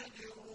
أجر